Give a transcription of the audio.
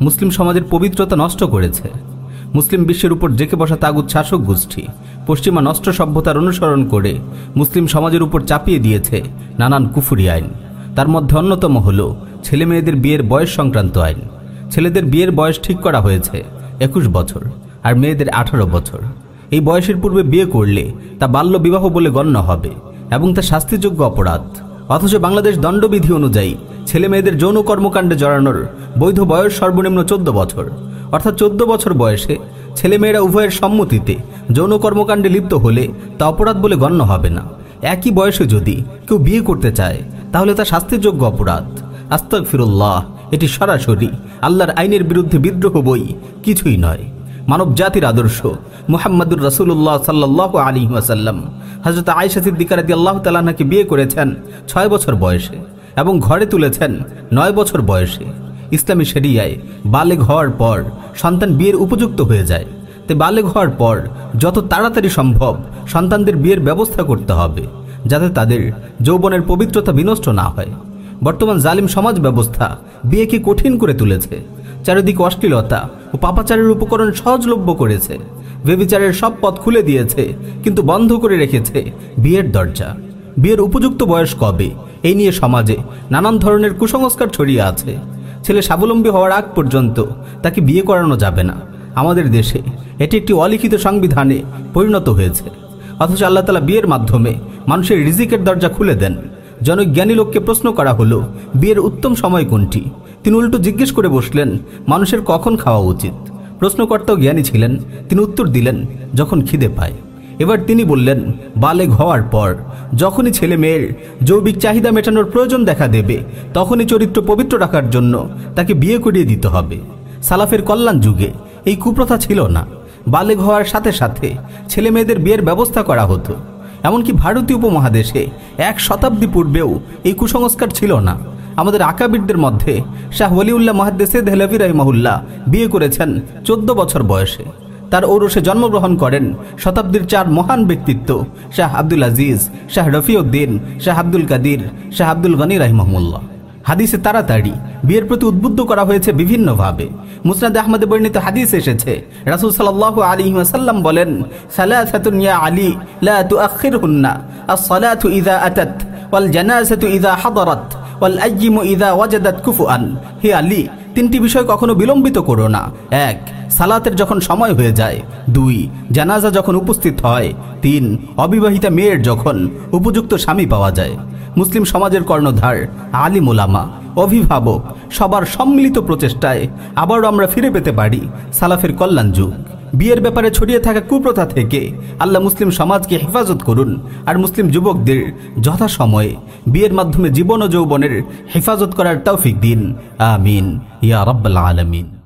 মুসলিম সমাজের পবিত্রতা নষ্ট করেছে। মুসলিম বিশ্বের উপর জেকে বসা তাগুদ শাসক গোষ্ঠী পশ্চিমা নষ্ট সভ্যতার অনুসরণ করে মুসলিম সমাজের উপর চাপিয়ে দিয়েছে নানান কুফুরি আইন। তার মধ্যে অন্যতম হল ছেলে মেয়েদের বিয়ের বয়স সংক্রান্ত আইন। ছেলেদের বিয়ের বয়স ঠিক করা হয়েছে একুশ বছর আর মেয়েদের আঠারো বছর। এই বয়সের পূর্বে বিয়ে করলে তা বাল্য বিবাহ বলে গণ্য হবে এবং তা শাস্তিযোগ্য অপরাধ। অথচ বাংলাদেশ দণ্ডবিধি অনুযায়ী ছেলে মেয়েদের যৌন কর্মকাণ্ডে জড়ানোর বৈধ বয়স সর্বনিম্ন চোদ্দ বছর। অর্থাৎ চোদ্দ বছর বয়সে ছেলেমেয়েরা উভয়ের সম্মতিতে যৌন কর্মকাণ্ডে লিপ্ত হলে তা অপরাধ বলে গণ্য হবে না। একই বয়সে যদি কেউ বিয়ে করতে চায়, তাহলে তা শাস্তিযোগ্য অপরাধ। আস্তক ফিরুল্লাহ এটি সরাসরি আল্লাহর আইনের বিরুদ্ধে বিদ্রোহ বই কিছুই নয়। মানব জাতির আদর্শ মুহাম্মদুর রসুল্লাহ সাল্লাহ আলী ওয়াসাল্লাম। হজরত আয়সা আল্লাহ তালাহাকে বিয়ে করেছেন ছয় বছর বয়সে। এবং ঘরে তুলেছেন নয় বছর বয়সে। ইসলামী শরিয়ায় বালেগ হওয়ার পর সন্তান বিয়ের উপযুক্ত হয়ে যায়। তে বালেগ হওয়ার পর যত তাড়াতাড়ি সম্ভব সন্তানদের বিয়ের ব্যবস্থা করতে হবে, যাতে তাদের যৌবনের পবিত্রতা বিনষ্ট না হয়। বর্তমান জালিম সমাজ ব্যবস্থা বিয়েকে কঠিন করে তুলেছে। চারিদিকে অশ্লীলতা ও পাপাচারের উপকরণ সহজলভ্য করেছে। বেবিচারের সব পথ খুলে দিয়েছে, কিন্তু বন্ধ করে রেখেছে বিয়ের দরজা। বিয়ের উপযুক্ত বয়স কবে এই নিয়ে সমাজে নানান ধরনের কুসংস্কার ছড়িয়ে আছে। ছেলে স্বাবলম্বী হওয়ার আগ পর্যন্ত তাকে বিয়ে করানো যাবে না। আমাদের দেশে এটি একটি অলিখিত সংবিধানে পরিণত হয়েছে। অথচ আল্লাহ তালা বিয়ের মাধ্যমে মানুষের রিজিকের দরজা খুলে দেন। জনক জ্ঞানী লোককে প্রশ্ন করা হলো, বিয়ের উত্তম সময় কোনটি? তিনি উল্টো জিজ্ঞেস করে বসলেন, মানুষের কখন খাওয়া উচিত? প্রশ্নকর্তাও জ্ঞানী ছিলেন, তিনি উত্তর দিলেন, যখন খিদে পায়। এবার তিনি বললেন, বালেগ হওয়ার পর, যখনই ছেলে মেয়ের জৈবিক চাহিদা মেটানোর প্রয়োজন দেখা দেবে, তখনই চরিত্র পবিত্র রাখার জন্য তাকে বিয়ে করিয়ে দিতে হবে। সালাফের কল্যাণ যুগে এই কুপ্রথা ছিল না। বালেগ হওয়ার সাথে সাথে ছেলে মেয়েদের বিয়ের ব্যবস্থা করা হতো। এমনকি ভারতীয় উপমহাদেশে এক শতাব্দী পূর্বেও এই কুসংস্কার ছিল না। আমাদের আকাবিরদের মধ্যে শাহ ওলিউল্লাহ মাহাদ্দেসে দেহলভি রহিমাহুল্লাহ বিয়ে করেছেন চোদ্দ বছর বয়সে। তার ঔরসে জন্মগ্রহণ করেন। শতাব্দীর চার মহান ব্যক্তিত্ব, শাহ আব্দুল আজিজ, শাহ রফিউদ্দিন, শাহ আব্দুল কাদির, শাহ আব্দুল গনি রাহিমাহুল্লাহ। হাদিসে তাড়াতাড়ি বিয়ের প্রতি উদ্বুদ্ধ করা হয়েছে বিভিন্নভাবে। মুসনাদ আহমদে বর্ণিত হাদিস এসেছে, রাসুল সাল্লাহ আলী ওয়াসাল্লাম বলেন ইয়া আলী আস-সালাতু ইযা আতাত, ওয়াল ওয়াজাদাত কুফুআন হে আলী তিনটি বিষয় কখনো বিলম্বিত করো না। এক, সালাতের যখন সময় হয়ে যায়। দুই, জানাজা যখন উপস্থিত হয়। তিন, অবিবাহিতা মেয়ের যখন উপযুক্ত স্বামী পাওয়া যায়। মুসলিম সমাজের কর্ণধার আলী মোলামা অভিভাবক সবার সম্মিলিত প্রচেষ্টায় আবারও আমরা ফিরে পেতে পারি সালাফের কল্যাণ যুগ। বিয়ের ব্যাপারে ছড়িয়ে থাকা কুপ্রথা থেকে আল্লাহ মুসলিম সমাজকে হেফাজত করুন আর মুসলিম যুবকদের যথাসময়ে বিয়ের মাধ্যমে জীবন ও যৌবনের হেফাজত করার তৌফিক দিন। আমিন। ইয়া রব্বাল আলমিন।